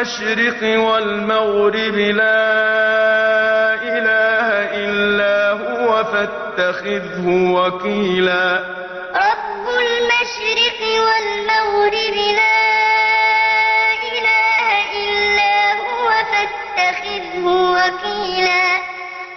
المشرق والمغرب لا إله إلا هو فاتخذه وكيلا. رب المشرق والمغرب لا إله إلا هو فاتخذه وكيلا.